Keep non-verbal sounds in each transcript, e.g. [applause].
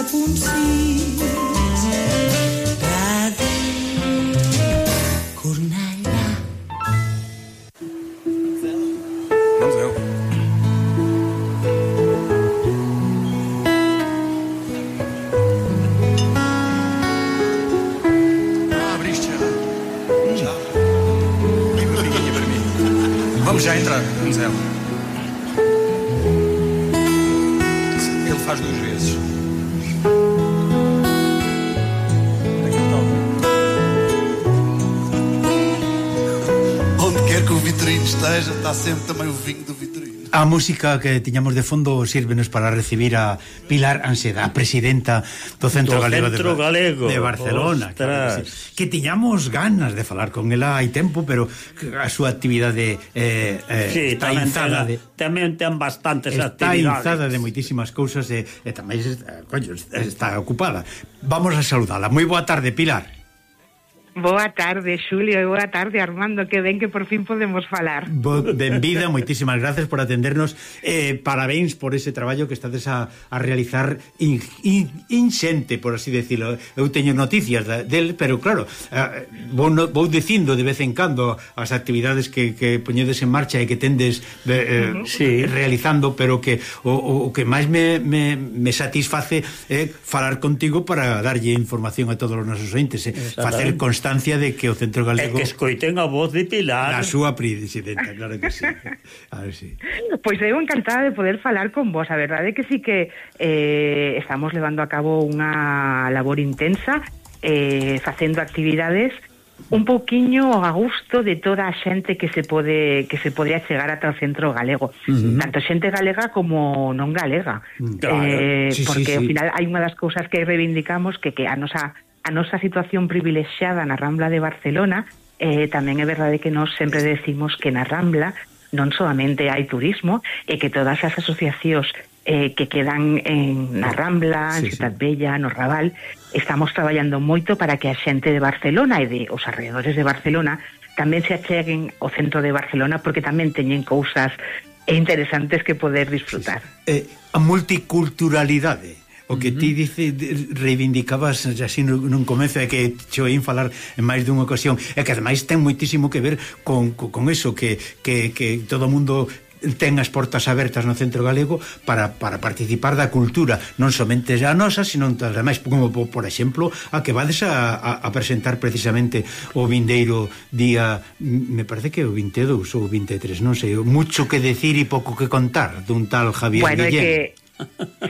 de puntsis ràdio Cornellà. No para mim. Vamos já entrar, Ele faz duas vezes. Onde quer que o vitrine esteja, está sempre também o vinho do vitrine. A música que tiñamos de fondo sírvenos para recibir a Pilar Anseda, a presidenta do Centro, do Galego, Centro de, Galego de Barcelona. Claro que, sí. que tiñamos ganas de falar con ela hai tempo, pero a súa actividade eh, eh, sí, está tamén inzada. Ten, de, tamén ten bastantes está actividades. Está inzada de moitísimas cousas e, e tamén está, coño, está ocupada. Vamos a saludala. Moi boa tarde, Pilar. Boa tarde, Xulio, e boa tarde, Armando, que ben que por fin podemos falar. Bo, benvida, moitísimas gracias por atendernos. Eh, parabéns por ese traballo que estades a, a realizar in, in, inxente, por así decirlo. Eu teño noticias da, del, pero claro, eh, vou, no, vou dicindo de vez en cando as actividades que, que poñedes en marcha e que tendes de, eh, eh uh -huh. sí. realizando, pero que o, o que máis me, me, me satisface é eh, falar contigo para darlle información a todos os nosos entes, eh, facer constancia de que o Centro Galego... É que escoiten a voz de Pilar. Na súa presidenta, claro que sí. A ver si. Sí. Pois pues eu encantada de poder falar con vos. A verdade é que sí que eh, estamos levando a cabo unha labor intensa eh, facendo actividades un pouquiño a gusto de toda a xente que se pode que se podía chegar ata o centro galego, uh -huh. tanto xente galega como non galega. Mm. Claro. Eh, sí, porque sí, ao final hai unha das cousas que reivindicamos que que a nosa a nosa situación privilexiada na Rambla de Barcelona, eh, tamén é verdade que nós sempre decimos que na Rambla non solamente hai turismo, e que todas as asociacións eh, que quedan en na Rambla, sí, en Ciudad sí. Bella, no Raval, estamos traballando moito para que a xente de Barcelona e de os arredores de Barcelona tamén se acheguen ao centro de Barcelona porque tamén teñen cousas interesantes que poder disfrutar. Sí, sí. Eh, a multiculturalidade O que ti dice reivindicabas así nun comezo é que cho oín falar en máis dunha ocasión, é que ademais ten moitísimo que ver con, con, con eso que, que, que todo mundo ten as portas abertas no centro galego para, para participar da cultura non somente a nosa, sino ademais como por exemplo a que vades a, a, a presentar precisamente o vindeiro día me parece que o 22 ou 23, non sei, mucho que decir e pouco que contar dun tal Javier bueno, Guillén. Que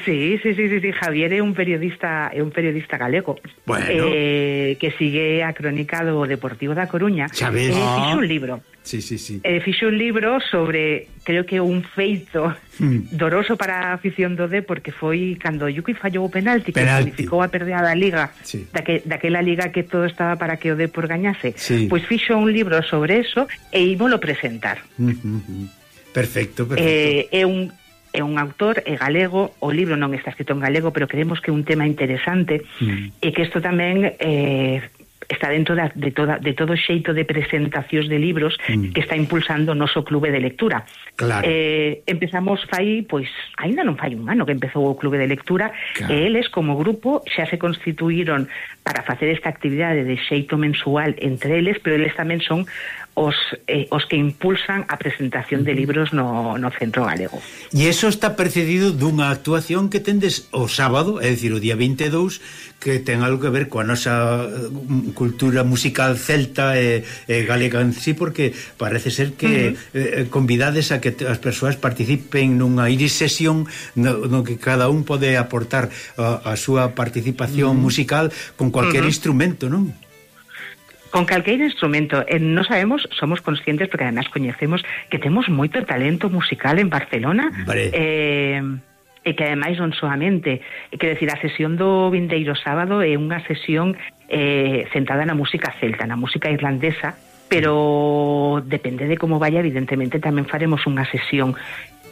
Sí, sí, sí, sí, sí, Javier é un periodista é un periodista galego bueno. eh, que sigue a crónica do Deportivo da Coruña. Xa ves. Eh, ah. fixo un libro. Sí, sí, sí. Eh, fixo un libro sobre, creo que un feito mm. doroso para a afición do D porque foi cando Yuki fallou o penalti, penalti. que significou a perda da liga, sí. daque, daquela liga que todo estaba para que o Depor gañase. Sí. Pois fixo un libro sobre eso e ímolo presentar. Mm -hmm. Perfecto, perfecto. Eh, é un é un autor, é galego, o libro non está escrito en galego, pero creemos que é un tema interesante mm. e que isto tamén eh, está dentro da, de, toda, de todo xeito de presentacións de libros mm. que está impulsando o noso clube de lectura. Claro. Eh, empezamos fai, pois, aínda non fai un ano que empezou o clube de lectura, claro. e eles como grupo xa se constituíron para facer esta actividade de xeito mensual entre eles, pero eles tamén son os, eh, os que impulsan a presentación de libros no, no Centro Galego. E eso está precedido dunha actuación que tendes o sábado, é dicir, o día 22, que ten algo que ver coa nosa mm, cultura musical celta e, e galega en sí, porque parece ser que uh -huh. eh, convidades a que as persoas participen nunha iris sesión no, no que cada un pode aportar a, a súa participación uh -huh. musical con cualquier uh -huh. instrumento, non? con calqueiro instrumento e non sabemos, somos conscientes porque además coñecemos que temos moito talento musical en Barcelona vale. eh, e que ademais non soamente que decir, a sesión do vindeiro sábado é unha sesión eh, centrada na música celta, na música irlandesa pero depende de como vaya evidentemente tamén faremos unha sesión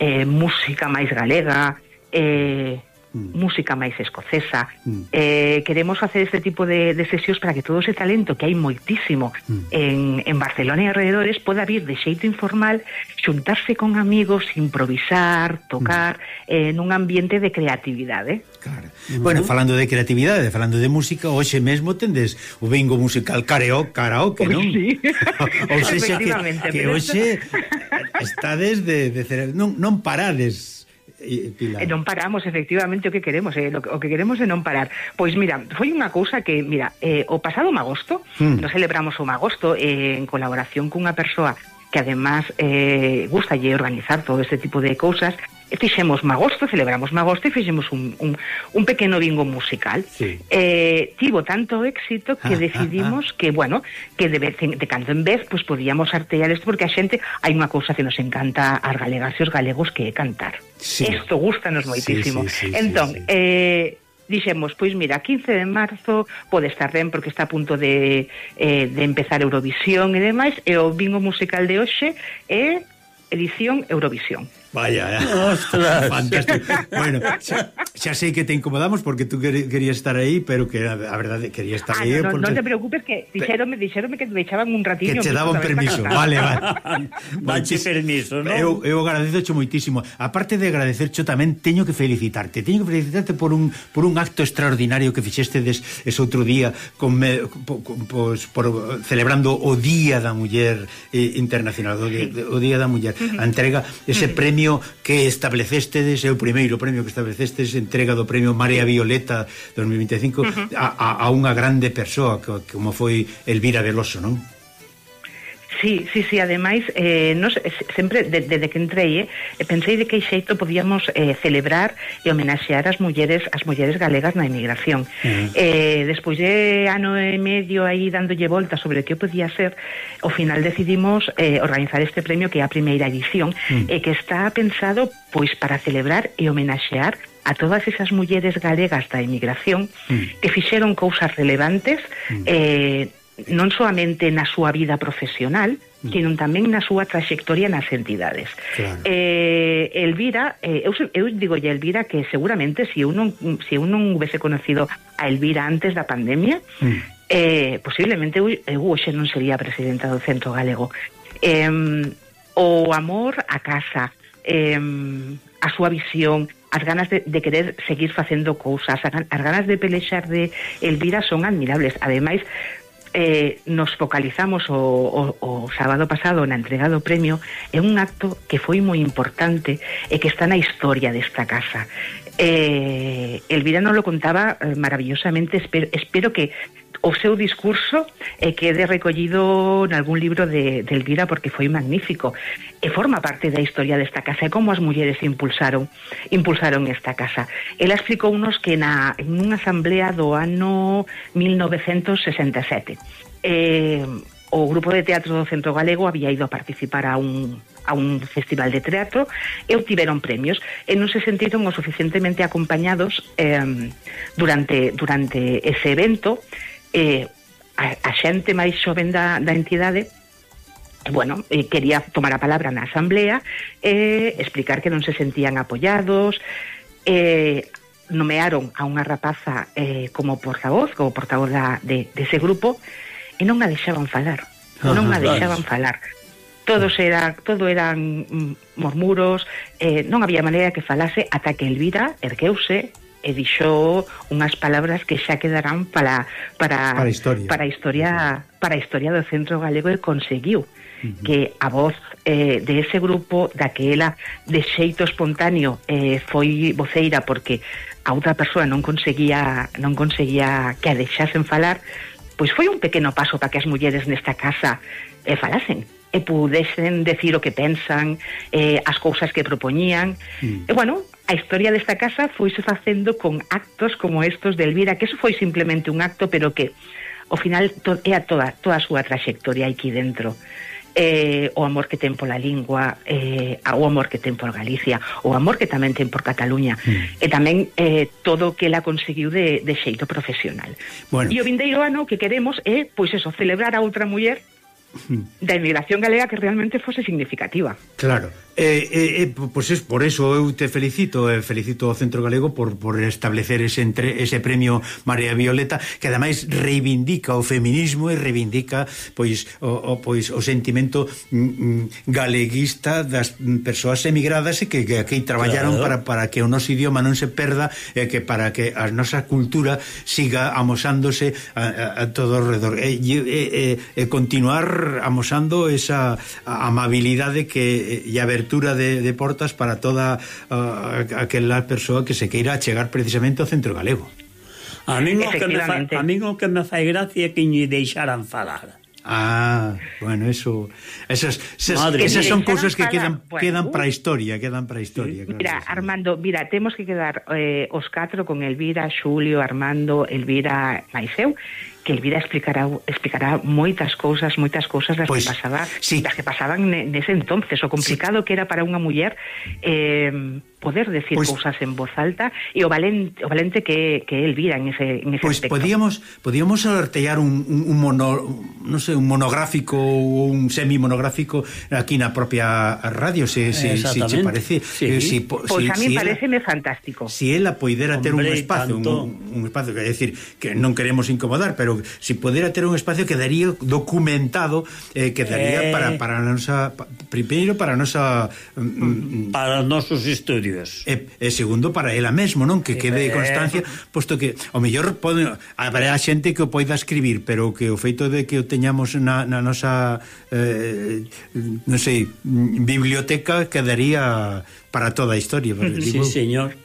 eh, música máis galega eh, mm. música máis escocesa. Mm. Eh, queremos facer este tipo de, de sesións para que todo ese talento que hai moitísimo mm. en, en Barcelona e alrededores poda vir de xeito informal, xuntarse con amigos, improvisar, tocar mm. eh, nun ambiente de creatividade. Claro. Mm. Bueno, falando de creatividade, falando de música, hoxe mesmo tendes o bingo musical careo, karaoke, non? Sí. [laughs] Ou seja, que, que hoxe eh, estades de, de cere... non, non parades E, Pilar. e non paramos, efectivamente, o que queremos, eh, o que queremos é non parar. Pois mira, foi unha cousa que, mira, eh, o pasado magosto, mm. nos celebramos o magosto eh, en colaboración cunha persoa que además eh, gusta lle organizar todo este tipo de cousas, fixemos Magosto, celebramos Magosto e fixemos un, un, un pequeno bingo musical. Sí. Eh, tivo tanto éxito que ah, [laughs] decidimos ah, ah. que, bueno, que de, vez en, de canto en vez pues podíamos artear isto porque a xente hai unha cousa que nos encanta as galegas e os galegos que é cantar. Isto sí. gustanos moitísimo. Sí, sí, sí, entón, sí, sí. eh dixemos, pois mira, 15 de marzo pode estar ben porque está a punto de, eh, de empezar Eurovisión e demais, e o bingo musical de hoxe é edición Eurovisión. Vaya, eh. Ostras. fantástico. Bueno, xa, xa sei que te incomodamos porque tú querías estar aí, pero que a verdade quería estar ah, aí. No, no, porque... non te preocupes que dixéronme, dixéronme que te deixaban un ratiño. Que te daban permiso, vale, vale. [laughs] Vanche permiso, non? Eu, eu agradezocho moitísimo. Aparte de agradecercho tamén, teño que felicitarte. Teño que felicitarte por un, por un acto extraordinario que fixeste des, ese outro día con, me, po, con, pues, por, celebrando o Día da Muller eh, Internacional, o, sí. o Día da Muller. Uh -huh. A entrega ese uh -huh. premio premio que establecestes, é o primeiro premio que establecestes, entrega do premio Marea Violeta 2025 uh -huh. a, a, a unha grande persoa como foi Elvira Veloso, non? Sí, sí, sí, ademais eh, nos, eh, sempre, desde de, de que entrei eh, pensei de que xeito podíamos eh, celebrar e homenaxear as mulleres as mulleres galegas na emigración uh -huh. eh, despois de ano e medio aí dándolle volta sobre o que podía ser ao final decidimos eh, organizar este premio que é a primeira edición uh -huh. e eh, que está pensado pois para celebrar e homenaxear a todas esas mulleres galegas da emigración mm. que fixeron cousas relevantes mm. eh, non soamente na súa vida profesional, mm. sino tamén na súa traxectoria nas entidades. Claro. Eh, Elvira, eh, eu, eu digo ya Elvira que seguramente se si eu non, se si eu non hubese conocido a Elvira antes da pandemia, mm. eh, posiblemente eu, eu hoxe non sería presidenta do Centro Galego. Eh, o amor a casa, eh, a súa visión, as ganas de, de querer seguir facendo cousas, as ganas de pelexar de Elvira son admirables. Ademais, eh, nos focalizamos o, o, o sábado pasado na entrega do premio é un acto que foi moi importante e que está na historia desta casa. Eh, Elvira nos lo contaba eh, maravillosamente espero, espero que o seu discurso eh, quede recollido algún libro de, de Elvira porque foi magnífico. E forma parte da historia desta casa. E como as mulleres impulsaron impulsaron esta casa. Ela explicou unos que na, en unha asamblea do ano 1967 eh, o grupo de teatro do Centro Galego había ido a participar a un a un festival de teatro e obtiveron premios. E non se sentiron o suficientemente acompañados eh, durante, durante ese evento eh, a, a xente máis xoven da, da entidade eh, bueno, eh, quería tomar a palabra na asamblea e eh, explicar que non se sentían apoiados eh, nomearon a unha rapaza eh, como portavoz, como portavoz da, de, de ese grupo e non a deixaban falar ah, non a deixaban falar. Todos era, todo eran mm, mormuros, eh, non había maneira que falase ata que Elvira ergueuse e dixo unhas palabras que xa quedarán para para para a historia para a historia, para a historia do centro galego e conseguiu uh -huh. que a voz eh, de ese grupo daquela de xeito espontáneo eh, foi voceira porque a outra persoa non conseguía non conseguía que a deixasen falar pois foi un pequeno paso para que as mulleres nesta casa eh, falasen e pudesen decir o que pensan, eh, as cousas que propoñían. Mm. E, bueno, a historia desta casa foise facendo con actos como estos de Elvira, que eso foi simplemente un acto, pero que ao final to, é a toda, toda a súa trayectoria aquí dentro. Eh, o amor que ten pola lingua, eh, o amor que ten por Galicia, o amor que tamén ten por Cataluña, mm. e tamén eh, todo o que ela conseguiu de, de xeito profesional. Bueno. E o vindeiro ano que queremos é, pois eso, celebrar a outra muller mm. da emigración galega que realmente fose significativa. Claro, Eh, eh, eh, e, e, e pois es por eso eu te felicito, e felicito ao Centro Galego por, por establecer ese, entre, ese premio María Violeta, que ademais reivindica o feminismo e reivindica pois o, o, pois, o sentimento mm, mm, galeguista das persoas emigradas e que, que aquí traballaron claro. para, para que o noso idioma non se perda e que para que a nosa cultura siga amosándose a, a, a todo o redor e, e, e, e continuar amosando esa amabilidade que e apertura de, de portas para toda uh, aquela persoa que se queira chegar precisamente ao centro galego. A mí o que me fa, a mí o que me fai gracia é que lle deixaran falar. Ah, bueno, eso esas, esas, Madre esas son cousas que quedan bueno, quedan uh, para a historia, quedan para a historia, sí. claro. Mira, sí. Armando, mira, temos que quedar eh, os catro con Elvira, Xulio, Armando, Elvira, Maiseu que Elvira explicará explicará moitas cousas, moitas cousas das pois, que pasaba, sí. das que pasaban nese entonces, o complicado sí. que era para unha muller eh, poder decir pois, cousas en voz alta e o valente o valente que que Elvira en ese en ese Pois aspecto. podíamos podíamos sortear un un, un mono, non sei, un monográfico ou un semi monográfico aquí na propia radio, se se, se che parece. Sí. Eh, si, po, pois si, a mí si pareceme fantástico. Si ela poidera ter un espazo, un, un espazo, que decir, que non queremos incomodar, pero pero se si ter un espacio quedaría documentado, eh, quedaría eh... para, para a nosa, primeiro para a nosa... Mm, mm, mm, para os nosos estudios. E, e segundo, para ela mesmo, non? Que quede eh... constancia, posto que, o mellor, pode, habrá xente que o poida escribir, pero que o feito de que o teñamos na, na nosa, eh, non sei, biblioteca quedaría para toda a historia. [laughs] Sí, digo... señor.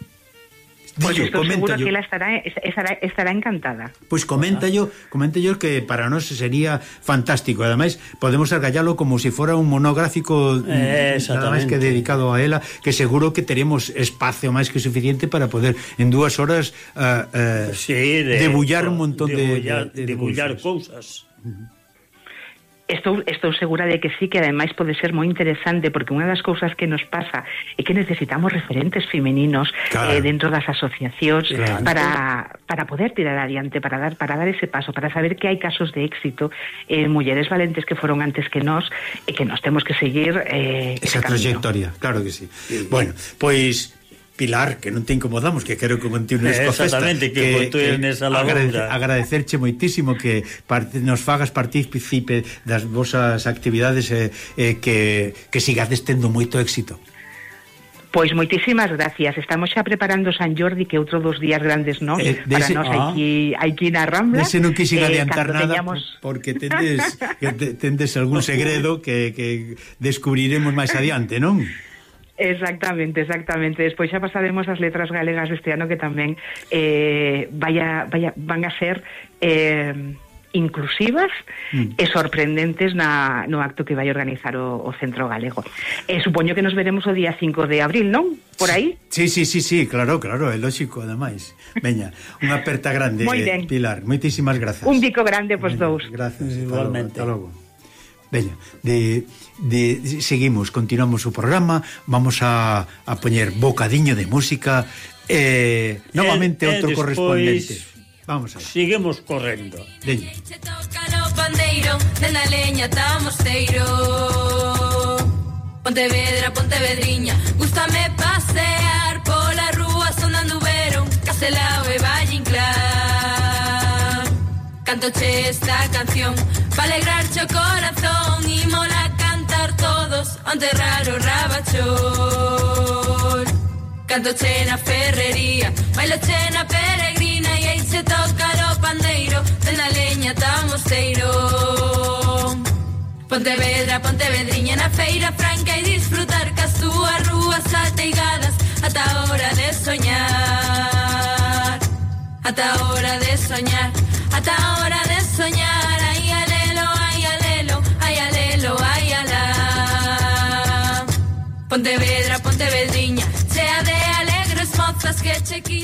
Dillo, estou segura que ela estará, estará, estará encantada. Pois coméntallo, coméntallo que para nós sería fantástico. Ademais, podemos argallalo como se si fora un monográfico eh, nada máis que dedicado a ela, que seguro que teremos espacio máis que suficiente para poder en dúas horas uh, uh, sí, de, debullar un montón debullar, de, de, de, debullar cousas. cousas. Estou, estou segura de que sí, que ademais pode ser moi interesante, porque unha das cousas que nos pasa é que necesitamos referentes femeninos eh, claro. eh, dentro das asociacións claro. para, para poder tirar adiante, para dar, para dar ese paso, para saber que hai casos de éxito, eh, mulleres valentes que foron antes que nós, e que nos temos que seguir eh, esa trayectoria, claro que sí. Bueno, pois Pilar, que non te incomodamos, que quero que continues eh, coa festa. Exactamente, que, que, que nesa agradece, agradecerche moitísimo que parte, nos fagas partícipe das vosas actividades e eh, eh, que, que sigades tendo moito éxito. Pois moitísimas gracias. Estamos xa preparando San Jordi, que outro dos días grandes non? eh, dese, nós ah, aquí, aquí na Rambla. Dese non quixen eh, adiantar nada, teñamos... porque tendes, [laughs] que tendes algún [laughs] segredo que, que descubriremos máis adiante, non? Exactamente, exactamente. Despois xa pasaremos as letras galegas deste ano que tamén eh, vaya, vaya, van a ser eh, inclusivas mm. e sorprendentes na, no acto que vai organizar o, o Centro Galego. E eh, supoño que nos veremos o día 5 de abril, non? Por aí? Sí, sí, sí, sí claro, claro, é lógico, ademais. Veña, unha aperta grande, Pilar. Moitísimas grazas. Un bico grande, pois pues, dous. Gracias, igualmente. Hasta logo. Hasta logo. Veña, de, de, seguimos, continuamos o programa, vamos a, a poñer bocadiño de música, eh, novamente el, outro correspondente. Vamos a ver. Seguimos correndo. Veña. Pandeiro, leña mosteiro Pontevedra, Pontevedriña, gustame pasear pola rúa sonando verón, Castelao e Valle Inclán cantoche esta canción Pa alegrar o corazón y mola cantar todos Onde raro Canto che na ferrería, bailoche na peregrina e aí se toca o pandeiro, ten a leña ta mosteiro. Pontevedra, Pontevedriña na feira franca e disfrutar cas túas rúas ateigadas ata a hora de soñar. Ata a hora de soñar hasta hora de soñar. Ay, alelo, ay, alelo, ay, alelo, ay, ala. Pontevedra, Pontevedriña, sea de alegres mozas que chiquita.